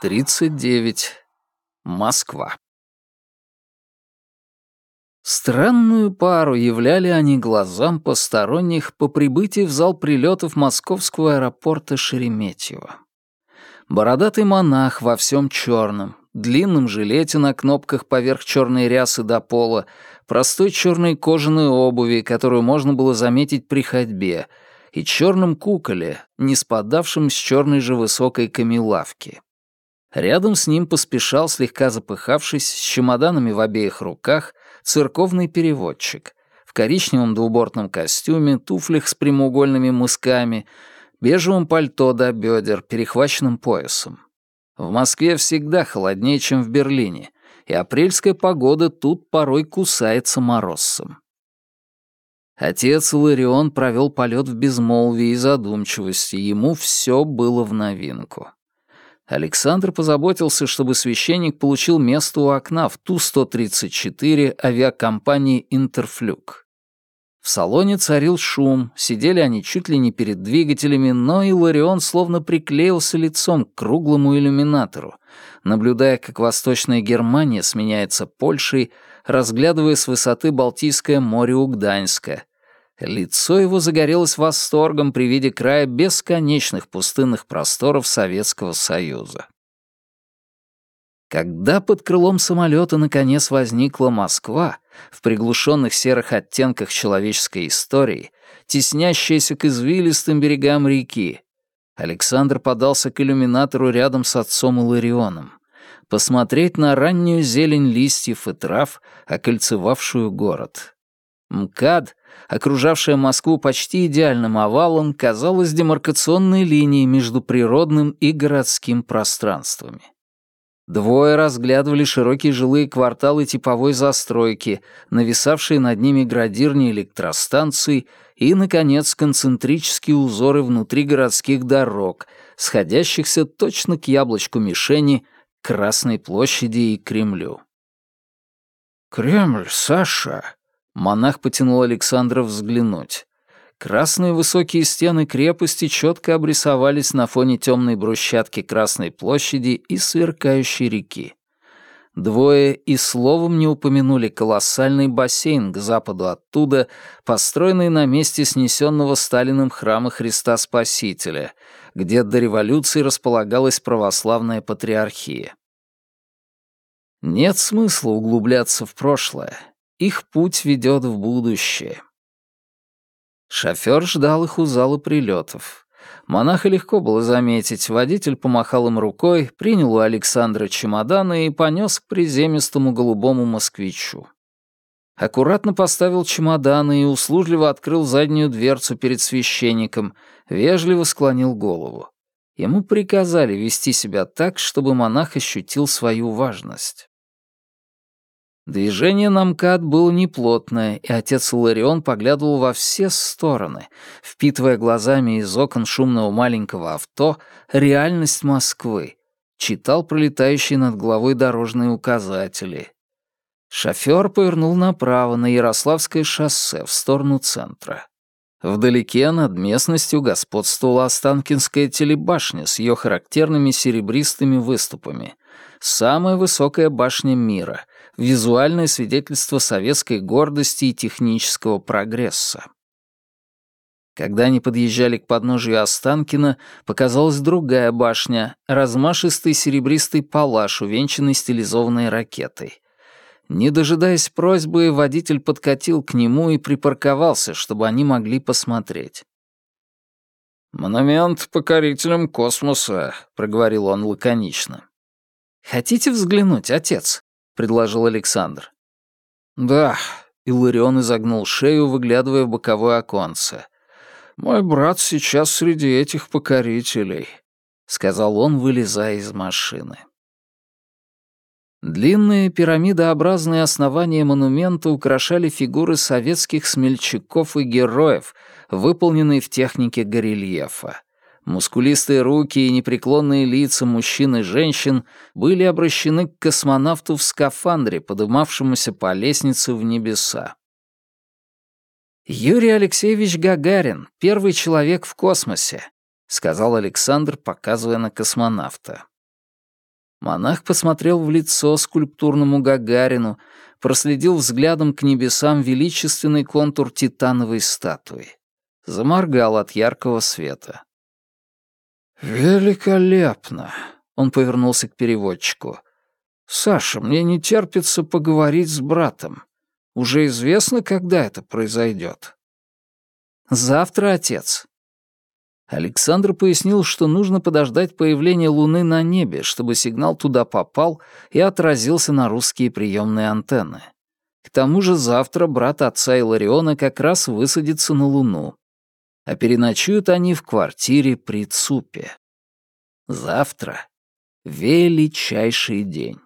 39. Москва. Странную пару являли они глазам посторонних по прибытии в зал прилетов московского аэропорта Шереметьево. Бородатый монах во всем черном, длинном жилете на кнопках поверх черной рясы до пола, простой черной кожаной обуви, которую можно было заметить при ходьбе, и черном куколе, не спадавшем с черной же высокой камелавки. Рядом с ним поспешал, слегка запыхавшись, с чемоданами в обеих руках, церковный переводчик в коричневом двубортном костюме, туфлях с прямоугольными мысками, бежевом пальто до бедер, перехваченным поясом. В Москве всегда холоднее, чем в Берлине, и апрельская погода тут порой кусается морозцем. Отец Иларион провел полет в безмолвии и задумчивости, ему все было в новинку. Александр позаботился, чтобы священник получил место у окна в Ту-134 авиакомпании «Интерфлюк». В салоне царил шум, сидели они чуть ли не перед двигателями, но Иларион словно приклеился лицом к круглому иллюминатору, наблюдая, как Восточная Германия сменяется Польшей, разглядывая с высоты Балтийское море у Лицо его загорелось восторгом при виде края бесконечных пустынных просторов Советского Союза. Когда под крылом самолета наконец возникла Москва, в приглушенных серых оттенках человеческой истории, теснящаяся к извилистым берегам реки, Александр подался к иллюминатору рядом с отцом Иларионом, посмотреть на раннюю зелень листьев и трав, окольцевавшую город. МКАД, окружавшая Москву почти идеальным овалом, казалась демаркационной линией между природным и городским пространствами. Двое разглядывали широкие жилые кварталы типовой застройки, нависавшие над ними градирни электростанций и, наконец, концентрические узоры внутри городских дорог, сходящихся точно к яблочку мишени, Красной площади и Кремлю. «Кремль, Саша!» Монах потянул Александра взглянуть. Красные высокие стены крепости четко обрисовались на фоне темной брусчатки Красной площади и сверкающей реки. Двое и словом не упомянули колоссальный бассейн к западу оттуда, построенный на месте снесенного Сталиным храма Христа Спасителя, где до революции располагалась православная патриархия. Нет смысла углубляться в прошлое. Их путь ведет в будущее. Шофер ждал их у зала прилетов. Монаха легко было заметить. Водитель помахал им рукой, принял у Александра чемоданы и понес к приземистому голубому москвичу. Аккуратно поставил чемоданы и услужливо открыл заднюю дверцу перед священником, вежливо склонил голову. Ему приказали вести себя так, чтобы монах ощутил свою важность. Движение на МКАД было неплотное, и отец Ларион поглядывал во все стороны, впитывая глазами из окон шумного маленького авто реальность Москвы, читал пролетающие над головой дорожные указатели. Шофёр повернул направо на Ярославское шоссе в сторону центра. Вдалеке над местностью господствовала Останкинская телебашня с ее характерными серебристыми выступами, самая высокая башня мира — визуальное свидетельство советской гордости и технического прогресса. Когда они подъезжали к подножию Останкина, показалась другая башня, размашистый серебристый палаш, увенчанный стилизованной ракетой. Не дожидаясь просьбы, водитель подкатил к нему и припарковался, чтобы они могли посмотреть. «Монумент покорителям космоса», — проговорил он лаконично. «Хотите взглянуть, отец?» Предложил Александр. «Да», — Иларион изогнул шею, выглядывая в боковое оконце. «Мой брат сейчас среди этих покорителей», — сказал он, вылезая из машины. Длинные пирамидообразные основания монумента украшали фигуры советских смельчаков и героев, выполненные в технике горельефа. Мускулистые руки и непреклонные лица мужчин и женщин были обращены к космонавту в скафандре, подымавшемуся по лестнице в небеса. «Юрий Алексеевич Гагарин, первый человек в космосе», — сказал Александр, показывая на космонавта. Монах посмотрел в лицо скульптурному Гагарину, проследил взглядом к небесам величественный контур титановой статуи. Заморгал от яркого света. «Великолепно!» — он повернулся к переводчику. «Саша, мне не терпится поговорить с братом. Уже известно, когда это произойдет?» «Завтра, отец». Александр пояснил, что нужно подождать появления Луны на небе, чтобы сигнал туда попал и отразился на русские приемные антенны. К тому же завтра брат отца Илариона как раз высадится на Луну. А переночуют они в квартире при ЦУПе. Завтра — величайший день.